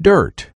dirt.